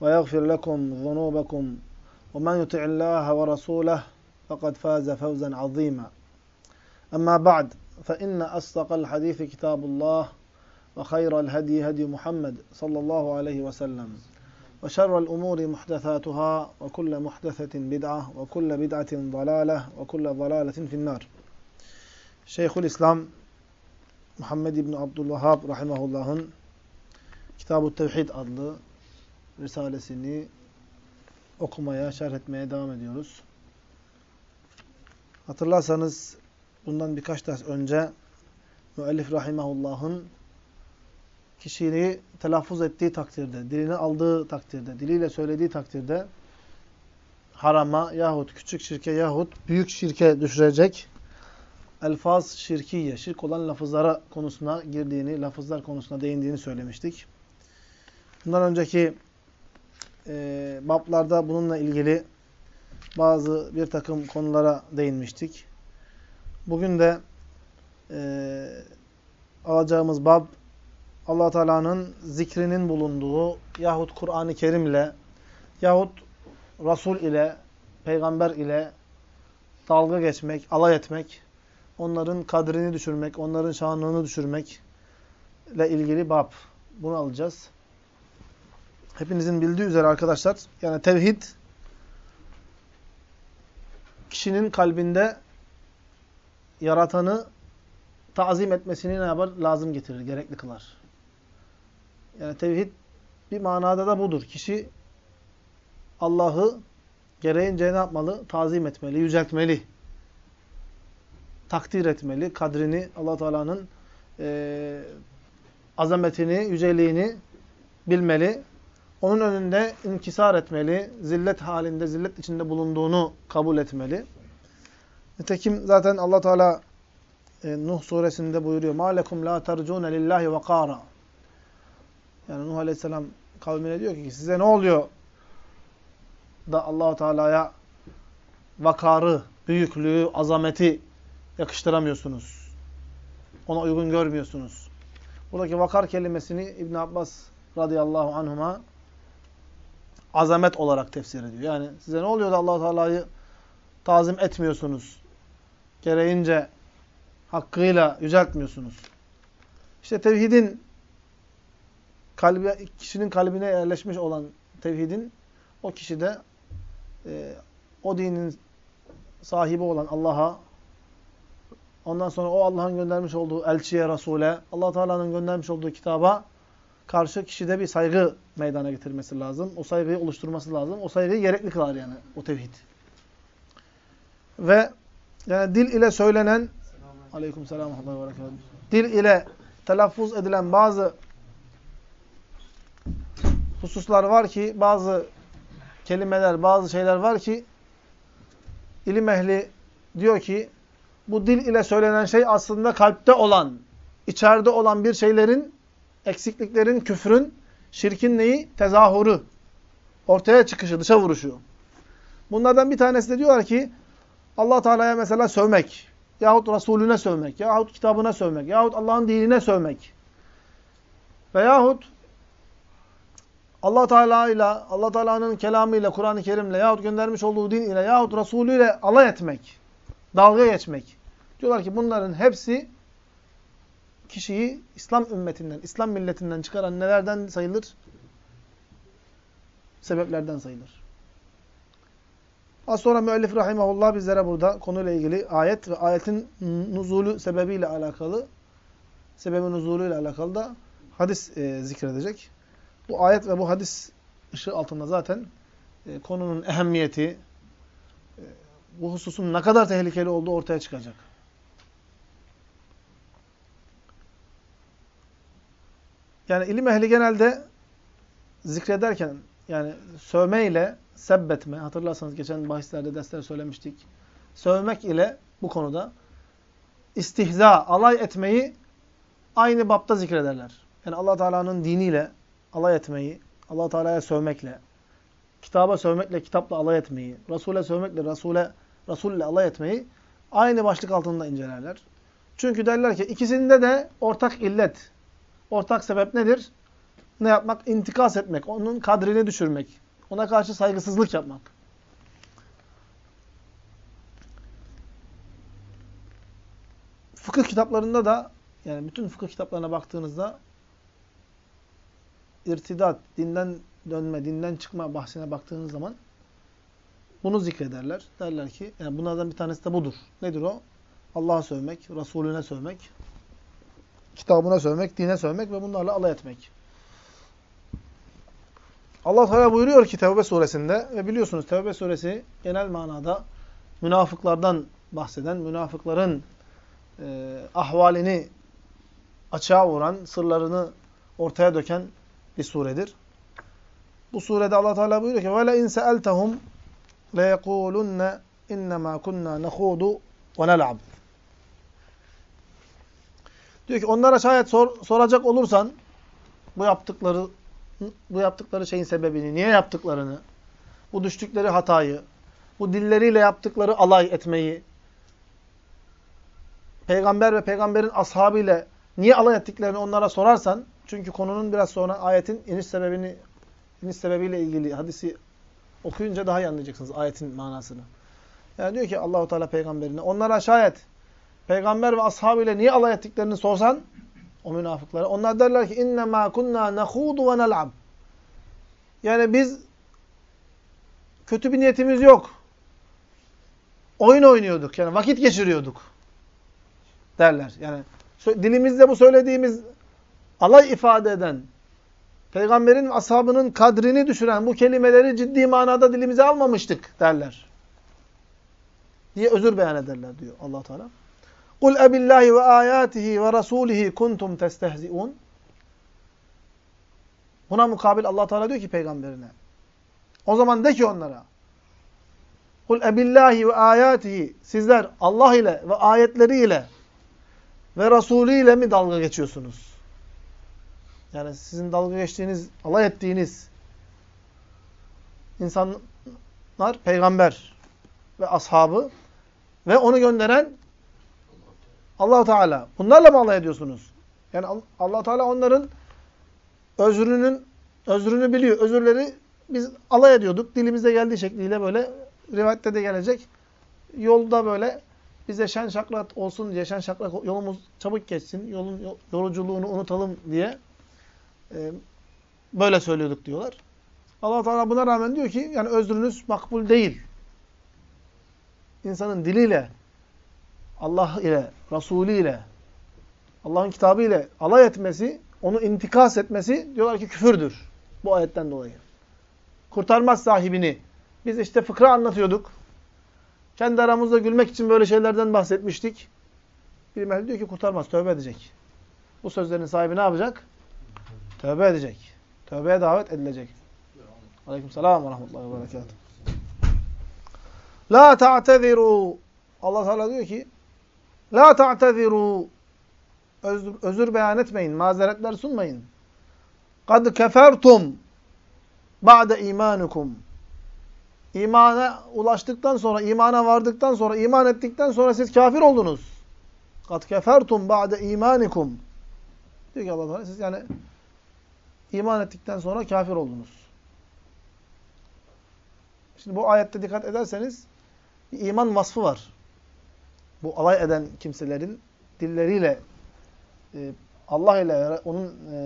ويغفر لكم ذنوبكم ومن يطع الله ورسوله فقد فاز فوزا عظيما. أما بعد فإن أصدق الحديث كتاب الله وخير الهدي هدي محمد صلى الله عليه وسلم وشر الأمور محدثاتها وكل محدثة بدعة وكل بدعة ضلالة وكل ضلالة في النار. Şeyhül İslam Muhammed İbni Abdülvahhab Rahimahullah'ın Kitab-ı Tevhid adlı Risalesini okumaya, şerh etmeye devam ediyoruz. Hatırlarsanız bundan birkaç ders önce müellif Rahimahullah'ın kişiliği telaffuz ettiği takdirde, dilini aldığı takdirde, diliyle söylediği takdirde harama yahut küçük şirke yahut büyük şirke düşürecek elfaz şirkiye, şirk olan lafızlara konusuna girdiğini, lafızlar konusuna değindiğini söylemiştik. Bundan önceki e, bablarda bununla ilgili bazı bir takım konulara değinmiştik. Bugün de e, alacağımız bab allah Teala'nın zikrinin bulunduğu yahut Kur'an-ı Kerim ile yahut Resul ile, Peygamber ile dalga geçmek, alay etmek, onların kadrini düşürmek, onların şanını düşürmek ile ilgili bab. Bunu alacağız. Hepinizin bildiği üzere arkadaşlar, yani tevhid kişinin kalbinde yaratanı tazim etmesini ne yapar? Lazım getirir, gerekli kılar. Yani tevhid bir manada da budur. Kişi Allah'ı gereğince ne yapmalı? Tazim etmeli, yüceltmeli. Takdir etmeli, kadrini, allah Teala'nın e, azametini, yüceliğini bilmeli onun önünde inkisar etmeli, zillet halinde, zillet içinde bulunduğunu kabul etmeli. Nitekim zaten Allah Teala e, Nuh suresinde buyuruyor: "Ma lekum la tercun lillahi vakara." Yani Nuh Aleyhisselam kavmine diyor ki size ne oluyor da Allahu Teala'ya vakarı, büyüklüğü, azameti yakıştıramıyorsunuz. Ona uygun görmüyorsunuz. Buradaki vakar kelimesini İbn Abbas radıyallahu anhuma azamet olarak tefsir ediyor. Yani size ne oluyor da allah Teala'yı tazim etmiyorsunuz? Gereğince hakkıyla yüceltmiyorsunuz. İşte tevhidin kalbi, kişinin kalbine yerleşmiş olan tevhidin o kişide e, o dinin sahibi olan Allah'a ondan sonra o Allah'ın göndermiş olduğu elçiye, Resul'e, allah Teala'nın göndermiş olduğu kitaba karşı kişide bir saygı meydana getirmesi lazım. O saygıyı oluşturması lazım. O saygıyı gerekli kılar yani o tevhid. Ve yani dil ile söylenen Aleykümselam ve Dil ile telaffuz edilen bazı hususlar var ki, bazı kelimeler, bazı şeyler var ki ilim ehli diyor ki bu dil ile söylenen şey aslında kalpte olan, içeride olan bir şeylerin, eksikliklerin, küfrün, şirkin neyi? Tezahürü. Ortaya çıkışı, dışa vuruşu. Bunlardan bir tanesi de diyorlar ki allah Teala'ya mesela sövmek, yahut Resulüne sövmek, yahut kitabına sövmek, yahut Allah'ın dinine sövmek veyahut Allah Teala ile Allah Teala'nın kelamıyla, Kur'an-ı Kerim'le yahut göndermiş olduğu din ile yahut Resulü ile alay etmek, dalga geçmek. Diyorlar ki bunların hepsi kişiyi İslam ümmetinden, İslam milletinden çıkaran nelerden sayılır? Sebeplerden sayılır. Az sonra müellif rahimahullah bizlere burada konuyla ilgili ayet ve ayetin nuzulü sebebiyle alakalı, sebebin nuzulüyle alakalı da hadis e, zikredecek. Bu ayet ve bu hadis ışığı altında zaten e, konunun ehemmiyeti, e, bu hususun ne kadar tehlikeli olduğu ortaya çıkacak. Yani ilim ehli genelde zikrederken yani sövmeyle sebbetme, hatırlarsanız geçen bahislerde dersler söylemiştik. Sövmek ile bu konuda istihza, alay etmeyi aynı bapta zikrederler. Yani allah Teala'nın diniyle alay etmeyi, allah Teala'ya sövmekle, kitaba sövmekle, kitapla alay etmeyi, Resul'e sövmekle, Resul'e Resul'le alay etmeyi aynı başlık altında incelerler. Çünkü derler ki ikisinde de ortak illet, ortak sebep nedir? Ne yapmak? İntikas etmek, onun kadrini düşürmek, ona karşı saygısızlık yapmak. Fıkıh kitaplarında da yani bütün fıkıh kitaplarına baktığınızda irtidat, dinden dönme, dinden çıkma bahsine baktığınız zaman bunu zikrederler. Derler ki, yani bunlardan bir tanesi de budur. Nedir o? Allah'a sövmek, Resulüne sövmek, kitabına sövmek, dine sövmek ve bunlarla alay etmek. Allah Teala buyuruyor ki Tevbe suresinde ve biliyorsunuz Tevbe suresi genel manada münafıklardan bahseden, münafıkların e, ahvalini açığa vuran, sırlarını ortaya döken bir suredir. Bu surede Allah Teala buyuruyor ki: "Ve le in sa'altahum la yekulunna innema kunna nakhudu ve nel'ab." Diyor ki onlara şayet sor, soracak olursan bu yaptıkları bu yaptıkları şeyin sebebini, niye yaptıklarını, bu düştükleri hatayı, bu dilleriyle yaptıkları alay etmeyi, peygamber ve peygamberin ashabıyla niye alay ettiklerini onlara sorarsan, çünkü konunun biraz sonra ayetin iniş sebebini, iniş sebebiyle ilgili hadisi okuyunca daha iyi anlayacaksınız ayetin manasını. Yani diyor ki Allahu Teala peygamberine, onlara şayet peygamber ve ashabıyla niye alay ettiklerini sorsan, o münafıklara. Onlar derler ki inne ma kunna nahudu ve nel'ab. Yani biz kötü bir niyetimiz yok. Oyun oynuyorduk. Yani vakit geçiriyorduk. Derler. Yani dilimizde bu söylediğimiz alay ifade eden, peygamberin ashabının kadrini düşüren bu kelimeleri ciddi manada dilimize almamıştık derler. Diye özür beyan ederler diyor allah Teala. Kul ebillahi ve ayatihi ve rasulihi kuntum testehzi'un. Buna mukabil Allah Teala diyor ki peygamberine. O zaman de ki onlara. Kul ebillahi ve ayatihi. Sizler Allah ile ve ayetleriyle ve Resulü ile mi dalga geçiyorsunuz? Yani sizin dalga geçtiğiniz, alay ettiğiniz insanlar peygamber ve ashabı ve onu gönderen allah Teala. Bunlarla mı alay ediyorsunuz? Yani allah Teala onların özrünün özrünü biliyor. Özürleri biz alay ediyorduk. Dilimize geldiği şekliyle böyle rivayette de gelecek. Yolda böyle bize şen şakrat olsun diye, şen şakrat yolumuz çabuk geçsin, yolun yoruculuğunu unutalım diye e, böyle söylüyorduk diyorlar. allah Teala buna rağmen diyor ki yani özrünüz makbul değil. İnsanın diliyle Allah ile, Resulü ile, Allah'ın kitabı ile alay etmesi, onu intikas etmesi diyorlar ki küfürdür. Bu ayetten dolayı. Kurtarmaz sahibini. Biz işte fıkra anlatıyorduk. Kendi aramızda gülmek için böyle şeylerden bahsetmiştik. Bir diyor ki kurtarmaz, tövbe edecek. Bu sözlerin sahibi ne yapacak? Tövbe edecek. Tövbeye davet edilecek. Aleyküm selam ve rahmetullahi ve berekatuhu. La ta'teziru. Allah Teala diyor ki La ta'teziru. Özür, özür beyan etmeyin. Mazeretler sunmayın. Kad kefertum ba'de imanukum. İmana ulaştıktan sonra, imana vardıktan sonra, iman ettikten sonra siz kafir oldunuz. Kad kefertum ba'de imanikum. Diyor ki Allah Teala siz yani iman ettikten sonra kafir oldunuz. Şimdi bu ayette dikkat ederseniz bir iman vasfı var bu alay eden kimselerin dilleriyle e, Allah ile onun e,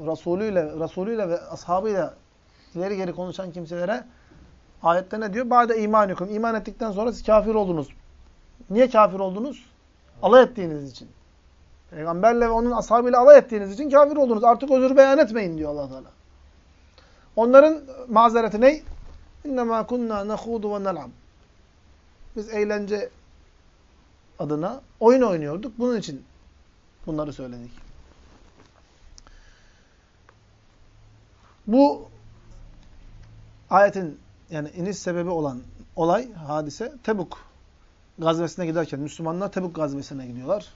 Resulü ile Resulü ile ve ashabıyla ileri geri konuşan kimselere Ayette ne diyor? Ba'de imanukum. İman ettikten sonra siz kafir oldunuz. Niye kafir oldunuz? Alay ettiğiniz için. Peygamberle ve onun ashabıyla alay ettiğiniz için kafir oldunuz. Artık özür beyan etmeyin diyor allah Teala. Onların mazereti ne? İnnemâ kunnâ nekhudu ve nel'ab. Biz eğlence adına oyun oynuyorduk. Bunun için bunları söyledik. Bu ayetin yani iniş sebebi olan olay, hadise Tebuk gazvesine giderken Müslümanlar Tebuk gazvesine gidiyorlar.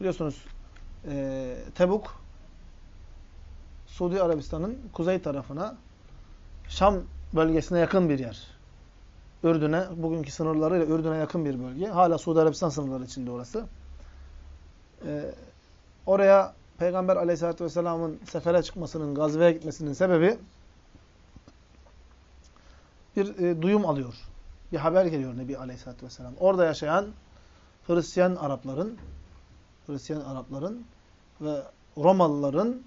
Biliyorsunuz e, Tebuk Suudi Arabistan'ın kuzey tarafına Şam bölgesine yakın bir yer. Ürdün'e, bugünkü sınırlarıyla Ürdün'e yakın bir bölge. Hala Suudi Arabistan sınırları içinde orası. Ee, oraya Peygamber aleyhissalatü vesselamın sefere çıkmasının, gazveye gitmesinin sebebi bir e, duyum alıyor. Bir haber geliyor Nebi aleyhissalatü vesselam. Orada yaşayan Hristiyan Arapların Hristiyan Arapların ve Romalıların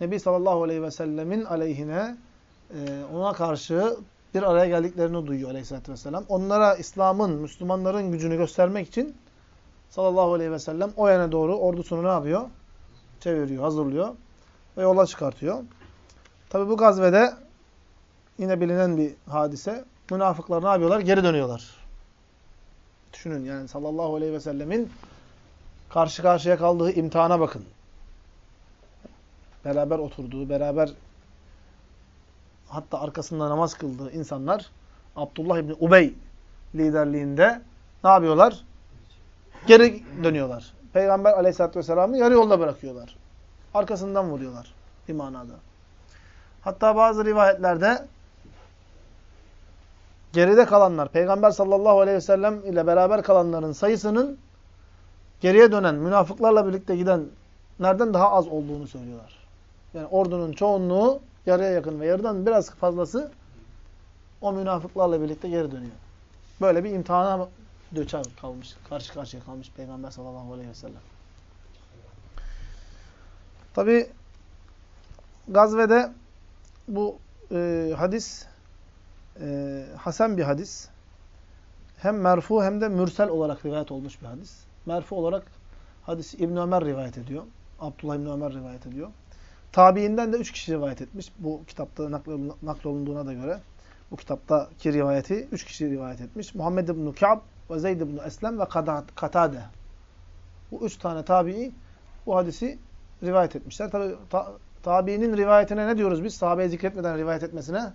Nebi sallallahu aleyhi ve sellemin aleyhine e, ona karşı bir araya geldiklerini duyuyor aleyhissalatü vesselam. Onlara İslam'ın, Müslümanların gücünü göstermek için sallallahu aleyhi ve sellem o yana doğru ordusunu ne yapıyor? Çeviriyor, hazırlıyor ve yola çıkartıyor. Tabi bu gazvede yine bilinen bir hadise. Münafıklar ne yapıyorlar? Geri dönüyorlar. Düşünün yani sallallahu aleyhi ve sellemin karşı karşıya kaldığı imtihana bakın. Beraber oturduğu, beraber hatta arkasında namaz kıldığı insanlar Abdullah İbni Ubey liderliğinde ne yapıyorlar? Geri dönüyorlar. Peygamber aleyhissalatü vesselam'ı yarı yolda bırakıyorlar. Arkasından vuruyorlar bir manada. Hatta bazı rivayetlerde geride kalanlar, Peygamber sallallahu aleyhi ve sellem ile beraber kalanların sayısının geriye dönen, münafıklarla birlikte gidenlerden daha az olduğunu söylüyorlar. Yani ordunun çoğunluğu yarıya yakın ve yarıdan biraz fazlası o münafıklarla birlikte geri dönüyor. Böyle bir imtihana döçer kalmış, karşı karşıya kalmış Peygamber sallallahu aleyhi ve sellem. Tabi gazvede bu e, hadis e, hasen bir hadis. Hem merfu hem de mürsel olarak rivayet olmuş bir hadis. Merfu olarak hadis İbn Ömer rivayet ediyor. Abdullah İbn Ömer rivayet ediyor. Tabiinden de üç kişi rivayet etmiş. Bu kitapta naklolunduğuna da göre. Bu kitaptaki rivayeti üç kişi rivayet etmiş. Muhammed İbn Ka'b ve Zeyd İbn Eslem ve Katade. Bu üç tane tabii bu hadisi rivayet etmişler. Tabi ta, tabiinin rivayetine ne diyoruz biz? Sahabeye zikretmeden rivayet etmesine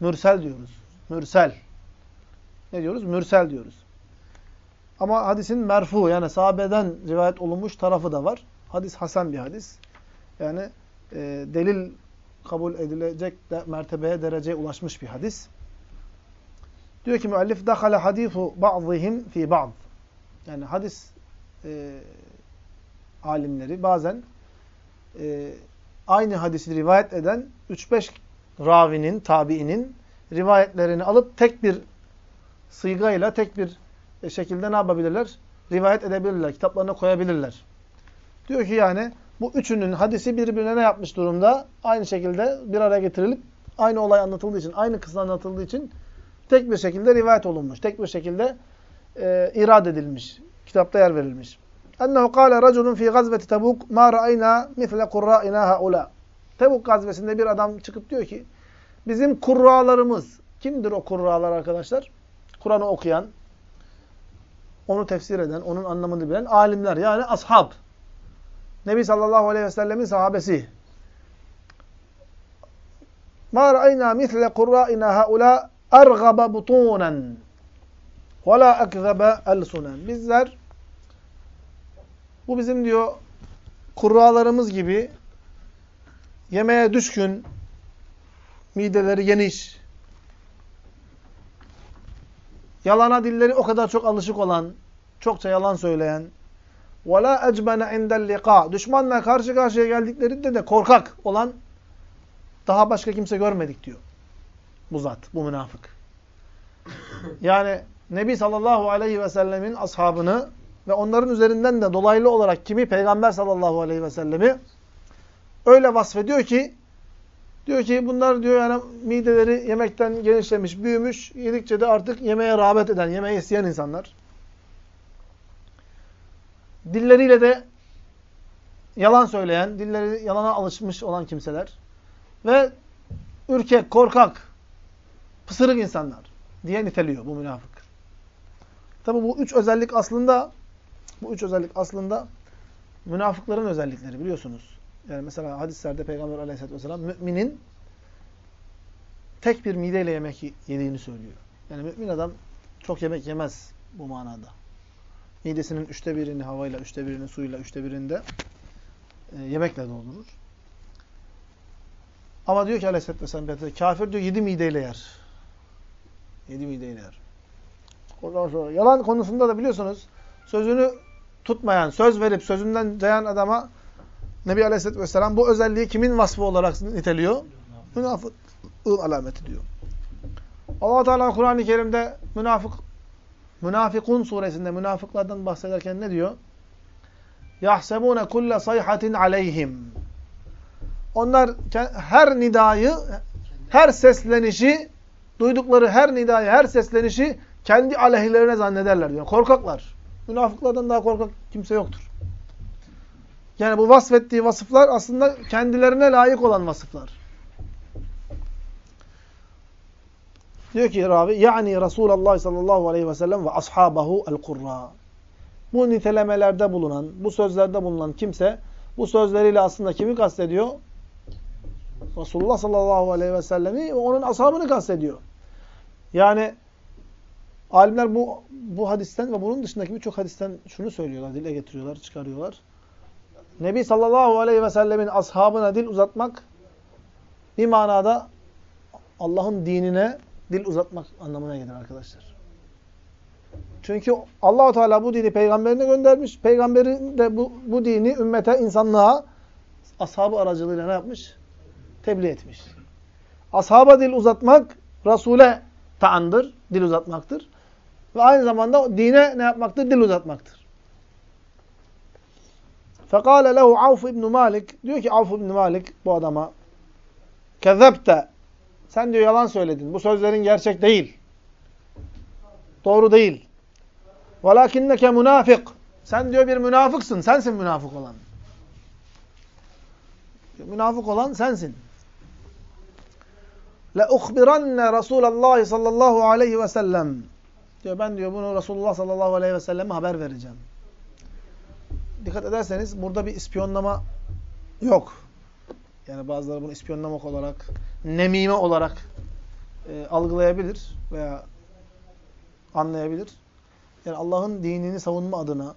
mürsel diyoruz. Mürsel. Ne diyoruz? Mürsel diyoruz. Ama hadisin merfu yani sahabeden rivayet olunmuş tarafı da var. Hadis hasen bir hadis. Yani e, delil kabul edilecek de, mertebeye, dereceye ulaşmış bir hadis. Diyor ki müellif دَخَلَ حَد۪يفُ بَعْضِهِمْ fi بَعْضٍ Yani hadis e, alimleri bazen e, aynı hadisi rivayet eden 3-5 ravinin, tabiinin rivayetlerini alıp tek bir sıygayla, tek bir şekilde ne yapabilirler? Rivayet edebilirler, kitaplarına koyabilirler. Diyor ki yani bu üçünün hadisi birbirine ne yapmış durumda? Aynı şekilde bir araya getirilip aynı olay anlatıldığı için, aynı kısa anlatıldığı için tek bir şekilde rivayet olunmuş. Tek bir şekilde e, irad edilmiş. Kitapta yer verilmiş. Ennehu kâle raculun fî gazveti Tebuk mâ ra'aynâ misle kurrâinâ haulâ. Tebuk gazvesinde bir adam çıkıp diyor ki bizim kurralarımız, kimdir o kurralar arkadaşlar? Kur'an'ı okuyan, onu tefsir eden, onun anlamını bilen alimler yani ashab. Nebi sallallahu aleyhi ve sellemin sahabesi. Ma ra'ayna misle kurra'ina haula ergaba butunen ve la ekzebe elsunen. Bizler bu bizim diyor kurralarımız gibi yemeğe düşkün, mideleri geniş, yalana dilleri o kadar çok alışık olan, çokça yalan söyleyen, ve la ecbene indel. Düşmanla karşı karşıya geldiklerinde de korkak olan daha başka kimse görmedik diyor. Bu zat, bu münafık. Yani Nebi sallallahu aleyhi ve sellemin ashabını ve onların üzerinden de dolaylı olarak kimi? Peygamber sallallahu aleyhi ve sellemi öyle vasfediyor ki diyor ki bunlar diyor yani mideleri yemekten genişlemiş, büyümüş, yedikçe de artık yemeğe rağbet eden, yemeği isteyen insanlar. Dilleriyle de yalan söyleyen, dilleri yalana alışmış olan kimseler. Ve ürkek, korkak, pısırık insanlar diye niteliyor bu münafık. Tabi bu üç özellik aslında bu üç özellik aslında münafıkların özellikleri biliyorsunuz. Yani mesela hadislerde Peygamber aleyhisselatü vesselam müminin tek bir mideyle yemek yediğini söylüyor. Yani mümin adam çok yemek yemez bu manada. Midesinin üçte birini havayla, üçte birini suyla, üçte birinde e, yemekle doldurur. Ama diyor ki aleyhisselatü vesselam kafir diyor yedi mideyle yer. Yedi mideyle yer. Ondan sonra yalan konusunda da biliyorsunuz sözünü tutmayan, söz verip sözünden cayan adama Nebi Aleyhisselatü Vesselam bu özelliği kimin vasfı olarak niteliyor? Münafıkın alameti diyor. allah Teala Kur'an-ı Kerim'de münafık, Münafıkun suresinde münafıklardan bahsederken ne diyor? Yahsebune kulle sayhatin aleyhim. Onlar her nidayı, her seslenişi, duydukları her nidayı, her seslenişi kendi aleyhlerine zannederler diyor. Korkaklar. Münafıklardan daha korkak kimse yoktur. Yani bu vasfettiği vasıflar aslında kendilerine layık olan vasıflar. Diyor ki Rabi, yani Resulullah sallallahu aleyhi ve sellem ve ashabahu el-kurra. Bu nitelemelerde bulunan, bu sözlerde bulunan kimse, bu sözleriyle aslında kimi kastediyor? Resulullah sallallahu aleyhi ve sellemi ve onun ashabını kastediyor. Yani alimler bu, bu hadisten ve bunun dışındaki birçok hadisten şunu söylüyorlar, dile getiriyorlar, çıkarıyorlar. Nebi sallallahu aleyhi ve sellemin ashabına dil uzatmak bir manada Allah'ın dinine dil uzatmak anlamına gelir arkadaşlar. Çünkü Allahu Teala bu dini peygamberine göndermiş. Peygamberin de bu, bu dini ümmete, insanlığa ashabı aracılığıyla ne yapmış? Tebliğ etmiş. Ashaba dil uzatmak Resul'e taandır, dil uzatmaktır. Ve aynı zamanda dine ne yapmaktır? Dil uzatmaktır. Fekale lehu Avf ibn Malik. Diyor ki Avf ibn Malik bu adama. Kezzebte. Sen diyor yalan söyledin. Bu sözlerin gerçek değil. Doğru değil. Velakinneke münafık. Sen diyor bir münafıksın. Sensin münafık olan. Münafık olan sensin. Le uhbiranne Resulallah sallallahu aleyhi ve sellem. Diyor ben diyor bunu Resulullah sallallahu aleyhi ve selleme haber vereceğim dikkat ederseniz burada bir ispiyonlama yok. Yani bazıları bunu ispiyonlamak olarak, nemime olarak e, algılayabilir veya anlayabilir. Yani Allah'ın dinini savunma adına,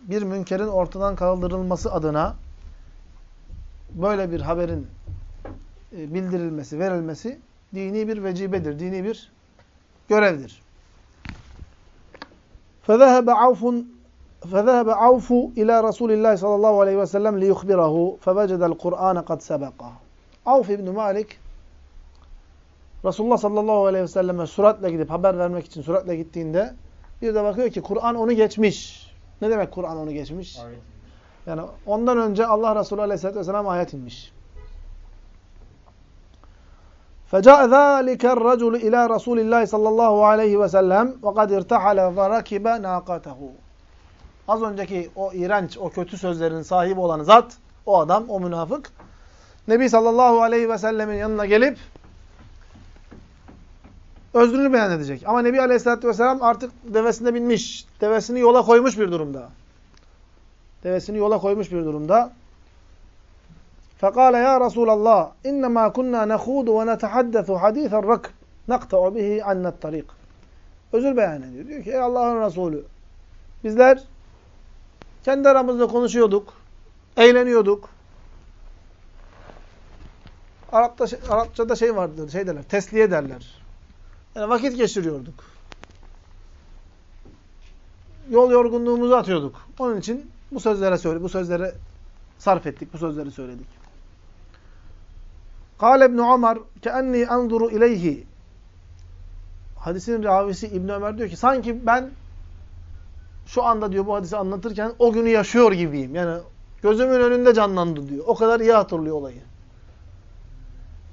bir münkerin ortadan kaldırılması adına böyle bir haberin e, bildirilmesi, verilmesi dini bir vecibedir, dini bir görevdir. فَذَهَبَ عَوْفٌ فذهب عوف إلى رسول الله صلى الله عليه وسلم ليخبره فوجد القرآن قد سبقه. Avf İbni Malik Resulullah sallallahu aleyhi ve selleme suratle gidip haber vermek için suratle gittiğinde bir de bakıyor ki Kur'an onu geçmiş. Ne demek Kur'an onu geçmiş? Yani ondan önce Allah Resulü aleyhisselatü vesselam ayet inmiş. فجاء ذلك الرجل إلى رسول الله صلى الله عليه وسلم وقد ارتحل وركب ناقته Az önceki o iğrenç, o kötü sözlerin sahibi olan zat, o adam, o münafık, Nebi sallallahu aleyhi ve sellemin yanına gelip özrünü beyan edecek. Ama Nebi aleyhissalatü vesselam artık devesine binmiş, devesini yola koymuş bir durumda. Devesini yola koymuş bir durumda. فقال يا رسول الله إنما كنا نخوض ونتحدث حديث الركب نقطع به عنا الطريق. Özür beyan ediyor. Diyor ki ey Allah'ın Resulü bizler kendi aramızda konuşuyorduk. Eğleniyorduk. Arap'ta, Arapçada şey vardır, şey derler, tesliye derler. Yani vakit geçiriyorduk. Yol yorgunluğumuzu atıyorduk. Onun için bu sözlere söyle, bu sözlere sarf ettik, bu sözleri söyledik. Kâle İbn Ömer keenni anzuru ileyhi. Hadisin ravisi İbn Ömer diyor ki sanki ben şu anda diyor bu hadisi anlatırken o günü yaşıyor gibiyim. Yani gözümün önünde canlandı diyor. O kadar iyi hatırlıyor olayı.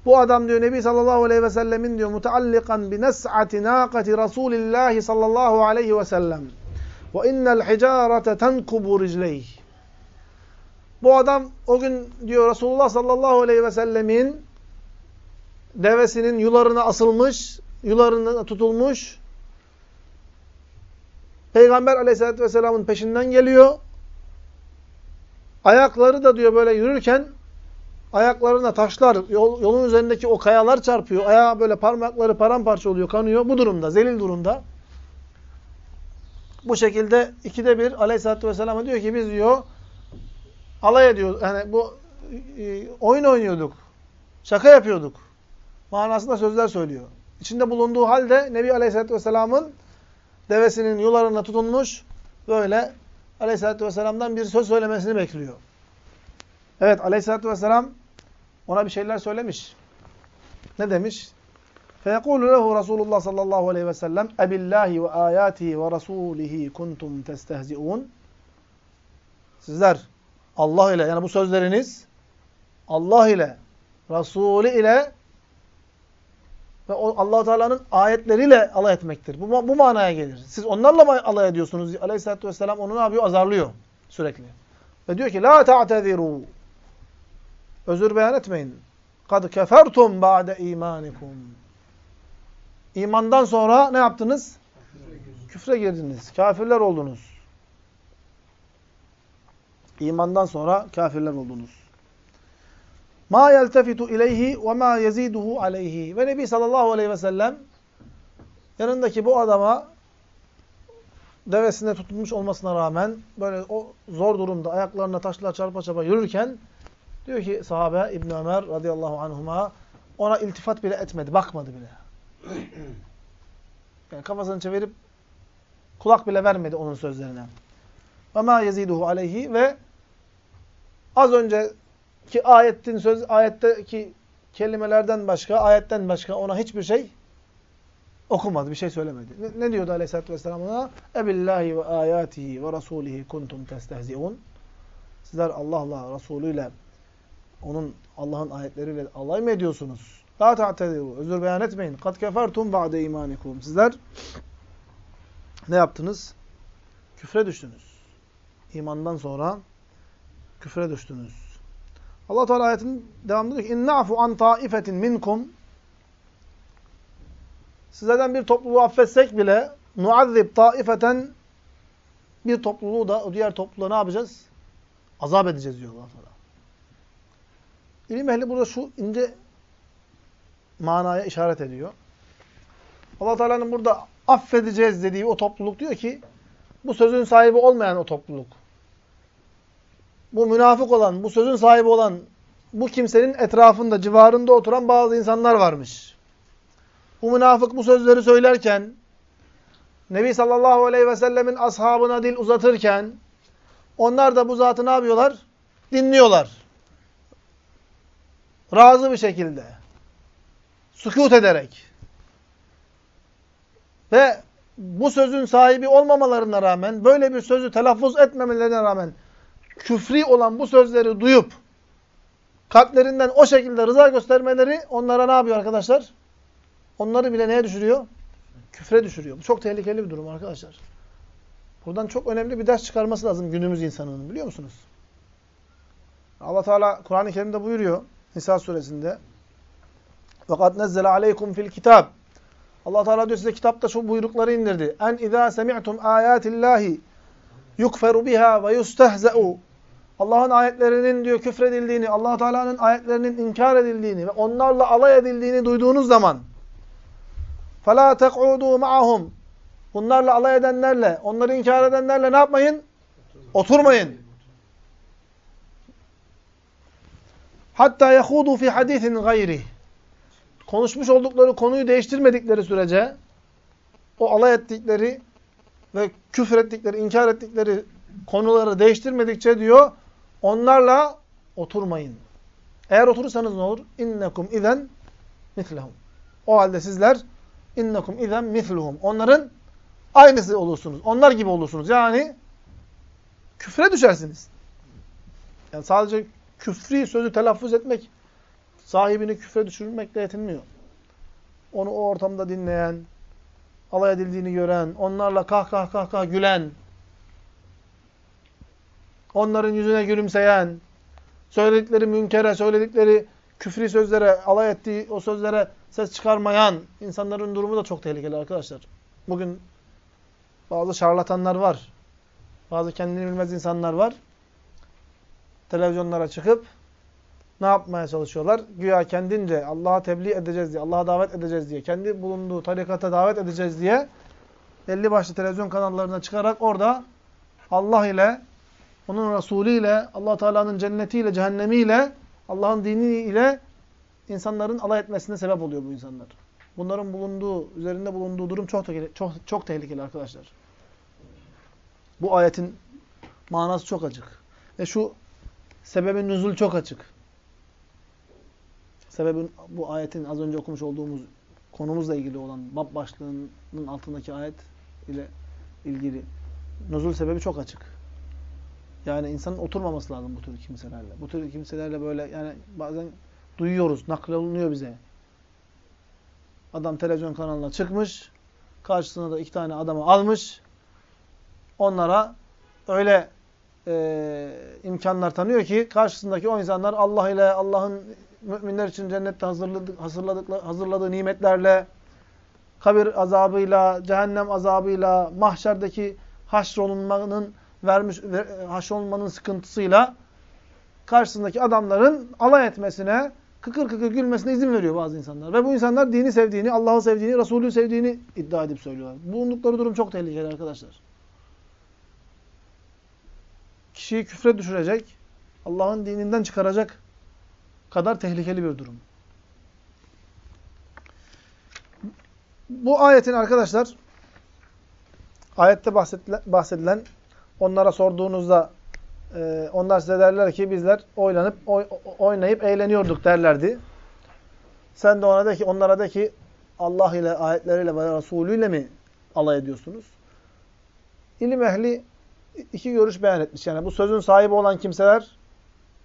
Bu adam diyor Nebi sallallahu aleyhi ve sellemin diyor muteallikan bi nes'ati naqati Rasulillahi sallallahu aleyhi ve sellem. Ve innel hicarete tenkubu ricleyh. Bu adam o gün diyor Resulullah sallallahu aleyhi ve sellemin devesinin yularına asılmış, yularına tutulmuş. Peygamber aleyhissalatü vesselamın peşinden geliyor. Ayakları da diyor böyle yürürken ayaklarına taşlar, yol, yolun üzerindeki o kayalar çarpıyor. Ayağı böyle parmakları paramparça oluyor, kanıyor. Bu durumda, zelil durumda. Bu şekilde ikide bir aleyhissalatü vesselam diyor ki biz diyor alay ediyor. Yani bu e, oyun oynuyorduk. Şaka yapıyorduk. Manasında sözler söylüyor. İçinde bulunduğu halde Nebi Aleyhisselatü Vesselam'ın devesinin yularına tutunmuş böyle Aleyhisselatü Vesselam'dan bir söz söylemesini bekliyor. Evet Aleyhisselatü Vesselam ona bir şeyler söylemiş. Ne demiş? فَيَقُولُ لَهُ Resulullah sallallahu aleyhi ve sellem اَبِاللّٰهِ وَآيَاتِهِ وَرَسُولِهِ كُنْتُمْ تَسْتَهْزِئُونَ Sizler Allah ile yani bu sözleriniz Allah ile Resulü ile ve allah Teala'nın ayetleriyle alay etmektir. Bu, bu manaya gelir. Siz onlarla mı alay ediyorsunuz? Aleyhisselatü Vesselam onu ne yapıyor? Azarlıyor sürekli. Ve diyor ki La ta'tediru Özür beyan etmeyin. Kad kefertum ba'de imanikum. İmandan sonra ne yaptınız? Küfre girdiniz. Kafirler oldunuz. İmandan sonra kafirler oldunuz. Ma yeltefitu ileyhi ve ma yeziduhu aleyhi. Ve Nebi sallallahu aleyhi ve sellem yanındaki bu adama devesinde tutulmuş olmasına rağmen böyle o zor durumda ayaklarına taşlar çarpa çarpa yürürken diyor ki sahabe İbn Ömer radıyallahu anhuma ona iltifat bile etmedi, bakmadı bile. Yani kafasını çevirip kulak bile vermedi onun sözlerine. Ve ma yeziduhu aleyhi ve az önce ki ayetin söz ayetteki kelimelerden başka, ayetten başka ona hiçbir şey okumadı, bir şey söylemedi. Ne, ne diyordu Aleyhisselatü Vesselam ona? Ebillahi ve ayatihi ve rasulihi kuntum testehzi'un. Sizler Allah'la, Resulüyle, onun Allah'ın ayetleriyle alay mı ediyorsunuz? La ta'tediru. Özür beyan etmeyin. Kat kefertum ba'de imanikum. Sizler ne yaptınız? Küfre düştünüz. İmandan sonra küfre düştünüz. Allah Teala ayetin devamında diyor ki inna'fu an taifetin minkum Sizlerden bir topluluğu affetsek bile nuazzib taifeten bir topluluğu da o diğer topluluğa ne yapacağız? Azap edeceğiz diyor Allah Teala. İlim ehli burada şu ince manaya işaret ediyor. Allah Teala'nın burada affedeceğiz dediği o topluluk diyor ki bu sözün sahibi olmayan o topluluk bu münafık olan, bu sözün sahibi olan bu kimsenin etrafında, civarında oturan bazı insanlar varmış. Bu münafık bu sözleri söylerken, Nebi sallallahu aleyhi ve sellemin ashabına dil uzatırken, onlar da bu zatı ne yapıyorlar? Dinliyorlar. Razı bir şekilde. Sükut ederek. Ve bu sözün sahibi olmamalarına rağmen, böyle bir sözü telaffuz etmemelerine rağmen, küfri olan bu sözleri duyup kalplerinden o şekilde rıza göstermeleri onlara ne yapıyor arkadaşlar? Onları bile neye düşürüyor? Küfre düşürüyor. Bu çok tehlikeli bir durum arkadaşlar. Buradan çok önemli bir ders çıkarması lazım günümüz insanının biliyor musunuz? Allah Teala Kur'an-ı Kerim'de buyuruyor Nisa suresinde. Fakat nezzele aleykum fil kitab. Allah Teala diyor size kitapta şu buyrukları indirdi. En izâ semi'tum âyâtillâhi yukferu biha ve yustehze'u Allah'ın ayetlerinin diyor küfredildiğini, Allah Teala'nın ayetlerinin inkar edildiğini ve onlarla alay edildiğini duyduğunuz zaman فَلَا تَقْعُدُوا مَعَهُمْ Bunlarla alay edenlerle, onları inkar edenlerle ne yapmayın? Oturmayın. Hatta yehudu fi hadisin gayri. Konuşmuş oldukları konuyu değiştirmedikleri sürece o alay ettikleri ve küfür ettikleri, inkar ettikleri konuları değiştirmedikçe diyor onlarla oturmayın. Eğer oturursanız ne olur? İnnekum izen mislehum. O halde sizler innekum izen misluhum. Onların aynısı olursunuz. Onlar gibi olursunuz. Yani küfre düşersiniz. Yani sadece küfri sözü telaffuz etmek sahibini küfre düşürmekle yetinmiyor. Onu o ortamda dinleyen, alay edildiğini gören, onlarla kah kah kah kah gülen, onların yüzüne gülümseyen, söyledikleri münkere, söyledikleri küfri sözlere, alay ettiği o sözlere ses çıkarmayan insanların durumu da çok tehlikeli arkadaşlar. Bugün bazı şarlatanlar var. Bazı kendini bilmez insanlar var. Televizyonlara çıkıp ne yapmaya çalışıyorlar? Güya kendince Allah'a tebliğ edeceğiz diye, Allah'a davet edeceğiz diye, kendi bulunduğu tarikata davet edeceğiz diye belli başlı televizyon kanallarına çıkarak orada Allah ile, onun Resulü ile, allah Teala'nın cennetiyle, cehennemiyle, Allah'ın diniyle insanların alay etmesine sebep oluyor bu insanlar. Bunların bulunduğu, üzerinde bulunduğu durum çok, çok, çok tehlikeli arkadaşlar. Bu ayetin manası çok açık. Ve şu sebebin nüzul çok açık. Sebebin bu ayetin az önce okumuş olduğumuz konumuzla ilgili olan bab başlığının altındaki ayet ile ilgili nüzul sebebi çok açık. Yani insanın oturmaması lazım bu tür kimselerle. Bu tür kimselerle böyle yani bazen duyuyoruz, naklolunuyor bize. Adam televizyon kanalına çıkmış, karşısına da iki tane adamı almış, onlara öyle e, imkanlar tanıyor ki karşısındaki o insanlar Allah ile Allah'ın müminler için cennette hazırladık, hazırladık, hazırladığı nimetlerle, kabir azabıyla, cehennem azabıyla, mahşerdeki haşrolunmanın vermiş haşrolunmanın sıkıntısıyla karşısındaki adamların alay etmesine, kıkır kıkır gülmesine izin veriyor bazı insanlar. Ve bu insanlar dini sevdiğini, Allah'ı sevdiğini, Resulü sevdiğini iddia edip söylüyorlar. Bulundukları durum çok tehlikeli arkadaşlar. Kişiyi küfre düşürecek, Allah'ın dininden çıkaracak kadar tehlikeli bir durum. Bu ayetin arkadaşlar, ayette bahsedilen, onlara sorduğunuzda e, onlar size derler ki bizler oynanıp oy, oynayıp eğleniyorduk derlerdi. Sen de ona de ki onlara de ki Allah ile ayetleriyle ve Resulü ile mi alay ediyorsunuz? İlim ehli iki görüş beyan etmiş. Yani bu sözün sahibi olan kimseler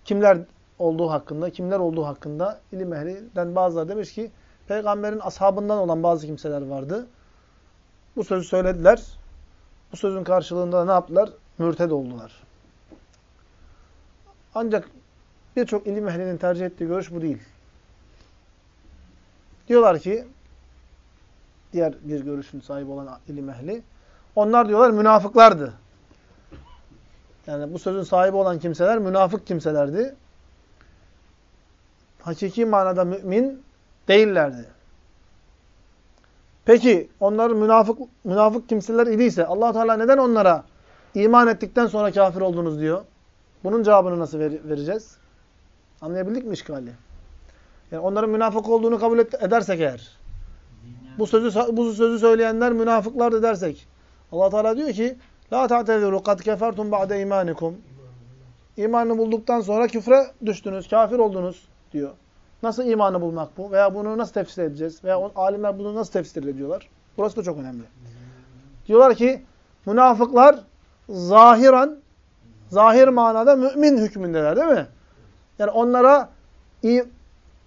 kimler olduğu hakkında, kimler olduğu hakkında ilim ehlinden bazıları demiş ki peygamberin ashabından olan bazı kimseler vardı. Bu sözü söylediler. Bu sözün karşılığında ne yaptılar? Mürted oldular. Ancak birçok ilim ehlinin tercih ettiği görüş bu değil. Diyorlar ki diğer bir görüşün sahibi olan ilim ehli onlar diyorlar münafıklardı. Yani bu sözün sahibi olan kimseler münafık kimselerdi. Hakiki manada mümin değillerdi. Peki onlar münafık münafık kimseler idiyse Allah Teala neden onlara iman ettikten sonra kafir oldunuz diyor? Bunun cevabını nasıl ver vereceğiz? Anlayabildik mi işgali? Yani onların münafık olduğunu kabul edersek eğer, bu sözü bu sözü söyleyenler münafıklar dersek, Allah Teala diyor ki: "La ta'tezuru kad kefertum ba'de imanikum." İmanı bulduktan sonra küfre düştünüz, kafir oldunuz diyor. Nasıl imanı bulmak bu? Veya bunu nasıl tefsir edeceğiz? Veya alimler bunu nasıl tefsir ediyorlar? Burası da çok önemli. Diyorlar ki münafıklar zahiran zahir manada mümin hükmündeler değil mi? Yani onlara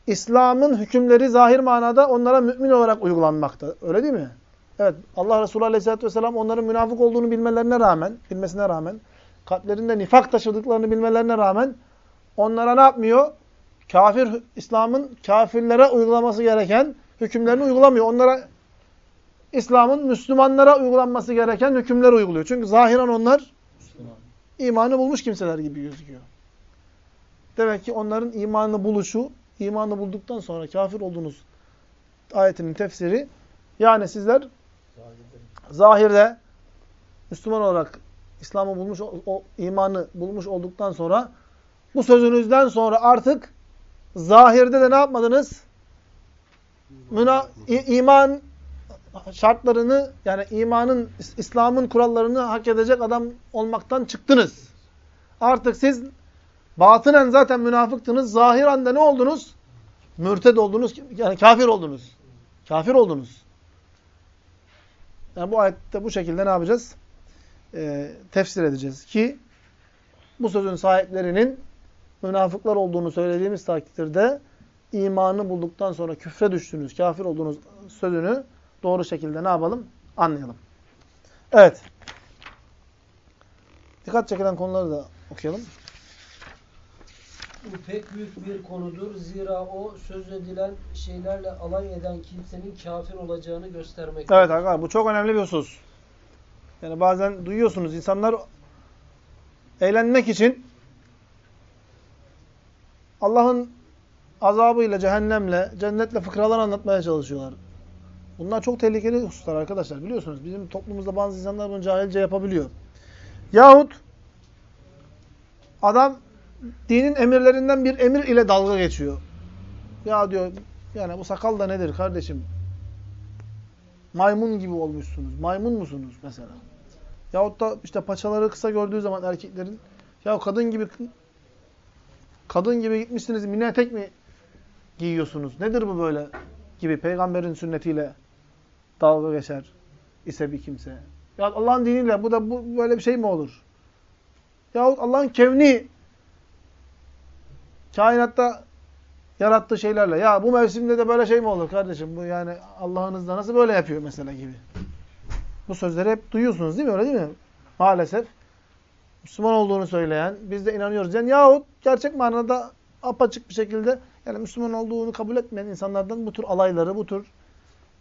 İslam'ın hükümleri zahir manada onlara mümin olarak uygulanmakta. Öyle değil mi? Evet. Allah Resulü Aleyhisselatü Vesselam onların münafık olduğunu bilmelerine rağmen, bilmesine rağmen, kalplerinde nifak taşıdıklarını bilmelerine rağmen onlara ne yapmıyor? Kafir, İslam'ın kafirlere uygulaması gereken hükümlerini uygulamıyor. Onlara İslam'ın Müslümanlara uygulanması gereken hükümler uyguluyor. Çünkü zahiren onlar Müslüman. imanı bulmuş kimseler gibi gözüküyor. Demek ki onların imanı buluşu, imanı bulduktan sonra kafir olduğunuz ayetinin tefsiri, yani sizler zahirde Müslüman olarak İslam'ı bulmuş, o imanı bulmuş olduktan sonra bu sözünüzden sonra artık zahirde de ne yapmadınız? Müna, iman şartlarını yani imanın, İslam'ın kurallarını hak edecek adam olmaktan çıktınız. Artık siz batınen zaten münafıktınız. Zahiren de ne oldunuz? Mürted oldunuz. Yani kafir oldunuz. Kafir oldunuz. Yani bu ayette bu şekilde ne yapacağız? Ee, tefsir edeceğiz ki bu sözün sahiplerinin münafıklar olduğunu söylediğimiz takdirde imanı bulduktan sonra küfre düştünüz, kafir olduğunuz sözünü doğru şekilde ne yapalım? Anlayalım. Evet. Dikkat çekilen konuları da okuyalım. Bu pek büyük bir konudur. Zira o söz edilen şeylerle alay eden kimsenin kafir olacağını göstermektedir. Evet arkadaşlar bu çok önemli bir husus. Yani bazen duyuyorsunuz insanlar eğlenmek için Allah'ın azabıyla, cehennemle, cennetle fıkralar anlatmaya çalışıyorlar. Bunlar çok tehlikeli hususlar arkadaşlar. Biliyorsunuz bizim toplumumuzda bazı insanlar bunu cahilce yapabiliyor. Yahut adam dinin emirlerinden bir emir ile dalga geçiyor. Ya diyor yani bu sakal da nedir kardeşim? Maymun gibi olmuşsunuz. Maymun musunuz mesela? Yahut da işte paçaları kısa gördüğü zaman erkeklerin ya kadın gibi kadın gibi gitmişsiniz mini etek mi giyiyorsunuz? Nedir bu böyle? Gibi peygamberin sünnetiyle dalga geçer ise bir kimse. Ya Allah'ın diniyle bu da bu böyle bir şey mi olur? Yahut Allah'ın kevni kainatta yarattığı şeylerle. Ya bu mevsimde de böyle şey mi olur kardeşim? Bu yani Allah'ınız da nasıl böyle yapıyor mesela gibi. Bu sözleri hep duyuyorsunuz değil mi? Öyle değil mi? Maalesef. Müslüman olduğunu söyleyen, biz de inanıyoruz diyen yahut gerçek manada apaçık bir şekilde yani Müslüman olduğunu kabul etmeyen insanlardan bu tür alayları, bu tür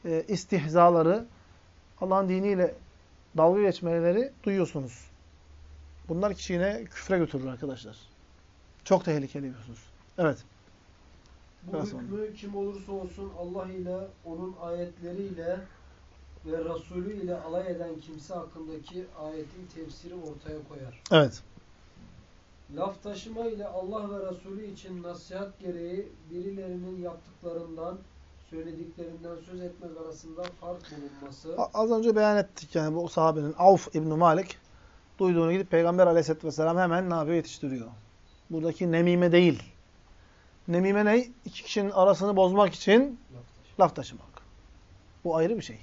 e, istihzaları, Allah'ın diniyle dalga geçmeleri duyuyorsunuz. Bunlar kişiyi küfre götürür arkadaşlar. Çok tehlikeli bir husus. Evet. Bu Biraz sonra. hükmü kim olursa olsun Allah ile, onun ayetleriyle ve Resulü ile alay eden kimse hakkındaki ayetin tefsiri ortaya koyar. Evet. Laf taşıma ile Allah ve Resulü için nasihat gereği birilerinin yaptıklarından, söylediklerinden söz etmek arasında fark bulunması, Az önce beyan ettik yani bu sahabenin Avf İbn Malik duyduğunu gidip Peygamber Aleyhisselatü vesselam hemen ne yapıyor? Yetiştiriyor. Buradaki nemime değil. Nemime ne? İki kişinin arasını bozmak için laf taşıma. laf taşımak. Bu ayrı bir şey.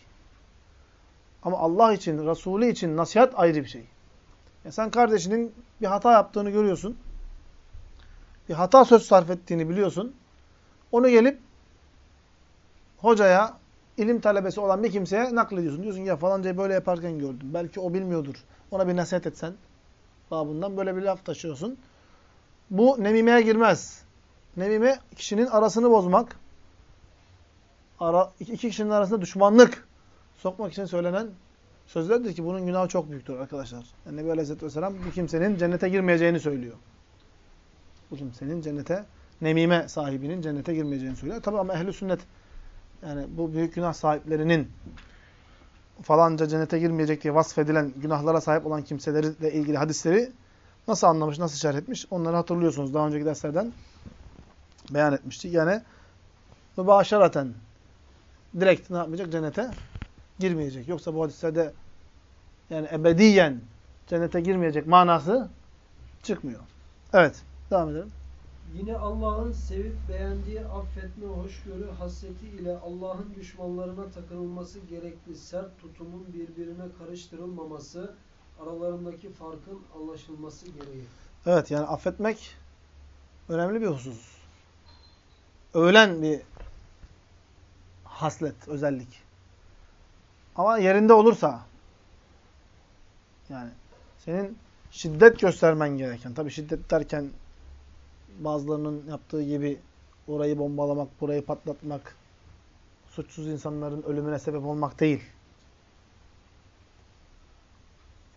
Ama Allah için, Resulü için nasihat ayrı bir şey. Ya sen kardeşinin bir hata yaptığını görüyorsun. Bir hata söz sarf ettiğini biliyorsun. Onu gelip hocaya, ilim talebesi olan bir kimseye naklediyorsun. Diyorsun ki ya falancayı böyle yaparken gördüm. Belki o bilmiyordur. Ona bir nasihat etsen babından böyle bir laf taşıyorsun. Bu nemimeye girmez. Nemime kişinin arasını bozmak, ara, iki kişinin arasında düşmanlık sokmak için söylenen sözlerdir ki bunun günahı çok büyüktür arkadaşlar. Yani Nebi Aleyhisselatü Vesselam bu kimsenin cennete girmeyeceğini söylüyor. Bu kimsenin cennete, nemime sahibinin cennete girmeyeceğini söylüyor. Tabi ama ehli sünnet yani bu büyük günah sahiplerinin falanca cennete girmeyecek diye vasfedilen günahlara sahip olan kimselerle ilgili hadisleri nasıl anlamış, nasıl şerh etmiş onları hatırlıyorsunuz. Daha önceki derslerden beyan etmiştik. Yani mübaşaraten direkt ne yapmayacak? Cennete girmeyecek. Yoksa bu hadislerde yani ebediyen cennete girmeyecek manası çıkmıyor. Evet. Devam edelim. Yine Allah'ın sevip beğendiği affetme, hoşgörü, hasreti ile Allah'ın düşmanlarına takınılması gerekli sert tutumun birbirine karıştırılmaması, aralarındaki farkın anlaşılması gereği. Evet yani affetmek önemli bir husus. Öğlen bir haslet, özellik. Ama yerinde olursa yani senin şiddet göstermen gereken, tabi şiddet derken bazılarının yaptığı gibi orayı bombalamak, burayı patlatmak, suçsuz insanların ölümüne sebep olmak değil.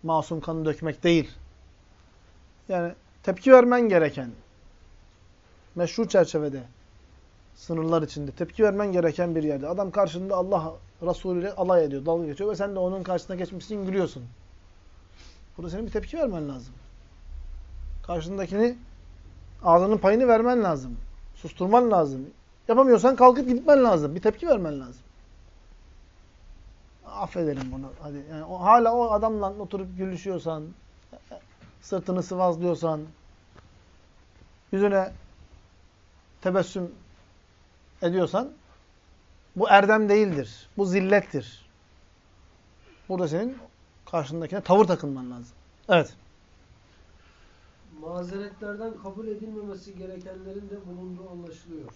Masum kanı dökmek değil. Yani tepki vermen gereken, meşru çerçevede, sınırlar içinde tepki vermen gereken bir yerde. Adam karşında Allah Resulü ile alay ediyor, dalga geçiyor ve sen de onun karşısına geçmişsin, gülüyorsun. Burada senin bir tepki vermen lazım. Karşındakini ağzının payını vermen lazım. Susturman lazım. Yapamıyorsan kalkıp gitmen lazım. Bir tepki vermen lazım. Affedelim bunu. Hadi. Yani o, hala o adamla oturup gülüşüyorsan, sırtını sıvazlıyorsan, yüzüne tebessüm ediyorsan, bu erdem değildir. Bu zillettir. Burada senin karşındakine tavır takınman lazım. Evet. Mazeretlerden kabul edilmemesi gerekenlerin de bulunduğu anlaşılıyor.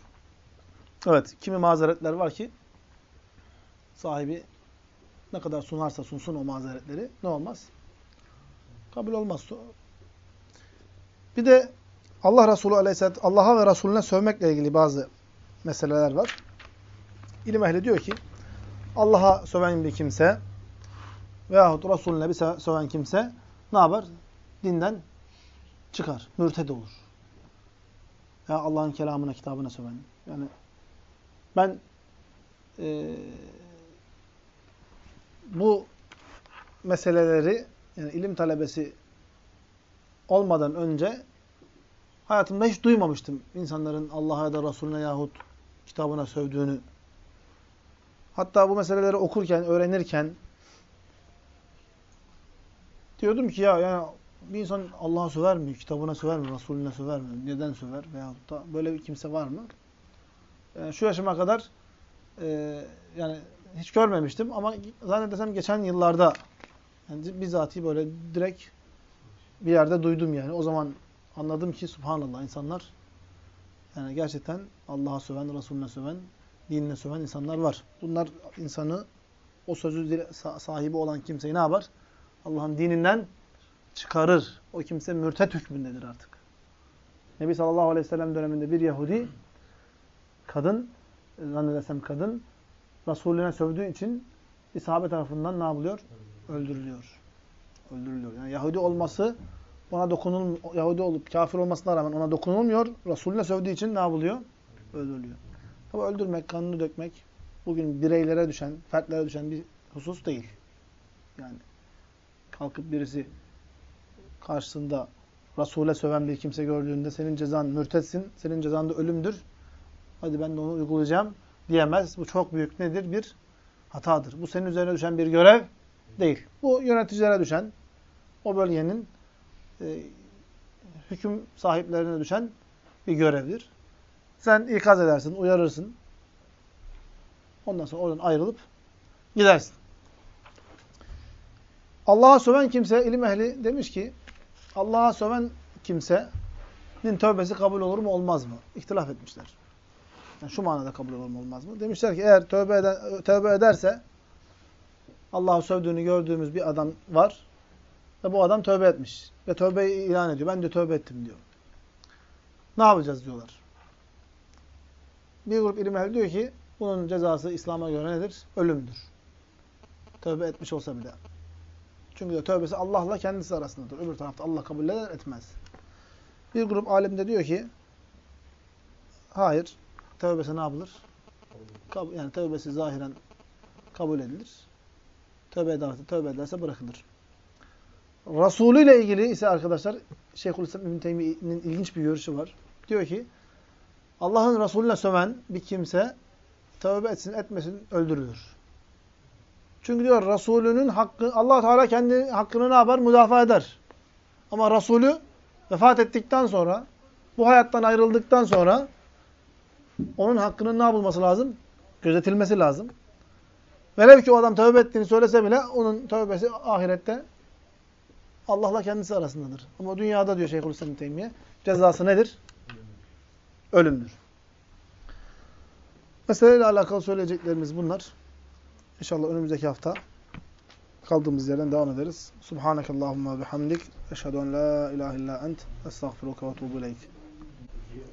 Evet, kimi mazeretler var ki sahibi ne kadar sunarsa sunsun o mazeretleri ne olmaz? Kabul olmaz. Bir de Allah Resulü Aleyhisselatü Allah'a ve Resulüne sövmekle ilgili bazı meseleler var. İlim ehli diyor ki Allah'a söven bir kimse veyahut Resulüne bir söven kimse ne yapar? Dinden çıkar. Mürted olur. Ya Allah'ın kelamına, kitabına söven. Yani ben e, bu meseleleri yani ilim talebesi olmadan önce hayatımda hiç duymamıştım. insanların Allah'a ya da Resulüne yahut kitabına sövdüğünü. Hatta bu meseleleri okurken, öğrenirken diyordum ki ya yani bir insan Allah'a söver mi, kitabına söver mi, Resulüne söver mi, neden söver veyahut da böyle bir kimse var mı? Yani şu yaşıma kadar e, yani hiç görmemiştim ama zannedersem geçen yıllarda yani bizatihi böyle direkt bir yerde duydum yani. O zaman anladım ki subhanallah insanlar yani gerçekten Allah'a söven, Resulüne söven, dinine söven insanlar var. Bunlar insanı o sözü sahibi olan kimseyi ne yapar? Allah'ın dininden çıkarır. O kimse mürtet hükmündedir artık. Nebi sallallahu aleyhi ve sellem döneminde bir Yahudi kadın, zannedersem kadın, Resulüne sövdüğü için bir tarafından ne yapılıyor? Öldürülüyor. Öldürülüyor. Yani Yahudi olması ona dokunul Yahudi olup kafir olmasına rağmen ona dokunulmuyor. Resulüne sövdüğü için ne yapılıyor? Öldürülüyor. Ama öldürmek, kanını dökmek bugün bireylere düşen, fertlere düşen bir husus değil. Yani kalkıp birisi karşısında Resul'e söven bir kimse gördüğünde senin cezan mürtetsin, senin cezan da ölümdür. Hadi ben de onu uygulayacağım diyemez. Bu çok büyük nedir? Bir hatadır. Bu senin üzerine düşen bir görev değil. Bu yöneticilere düşen, o bölgenin e, hüküm sahiplerine düşen bir görevdir. Sen ikaz edersin, uyarırsın. Ondan sonra oradan ayrılıp gidersin. Allah'a söven kimse, ilim ehli demiş ki, Allah'a söven kimsenin tövbesi kabul olur mu olmaz mı? İhtilaf etmişler. Yani şu manada kabul olur mu olmaz mı? Demişler ki eğer tövbe, eder, tövbe ederse Allah'ı sövdüğünü gördüğümüz bir adam var ve bu adam tövbe etmiş ve tövbeyi ilan ediyor. Ben de tövbe ettim diyor. Ne yapacağız diyorlar. Bir grup ilim ehli diyor ki bunun cezası İslam'a göre nedir? Ölümdür. Tövbe etmiş olsa bile. Çünkü diyor, tövbesi Allah'la kendisi arasındadır. Öbür tarafta Allah kabul eder, etmez. Bir grup alim de diyor ki hayır, tövbesi ne yapılır? Yani tövbesi zahiren kabul edilir. Tövbe ederse, tövbe ederse bırakılır. Resulü ile ilgili ise arkadaşlar Şeyhülislam İbn Teymiye'nin ilginç bir görüşü var. Diyor ki Allah'ın Resulüne söven bir kimse tövbe etsin etmesin öldürülür. Çünkü diyor Resulünün hakkı Allah Teala kendi hakkını ne yapar? Müdafaa eder. Ama Resulü vefat ettikten sonra bu hayattan ayrıldıktan sonra onun hakkının ne yapılması lazım? Gözetilmesi lazım. Velev ki o adam tövbe ettiğini söylese bile onun tövbesi ahirette Allah'la kendisi arasındadır. Ama dünyada diyor Şeyhülislam Teymiye cezası nedir? Ölümdür. Meseleyle alakalı söyleyeceklerimiz bunlar. İnşallah önümüzdeki hafta kaldığımız yerden devam ederiz. Subhanakallahumma bihamdik. Eşhedü en la ilahe illa ent. Estağfiruka ve tuğbu ileyk.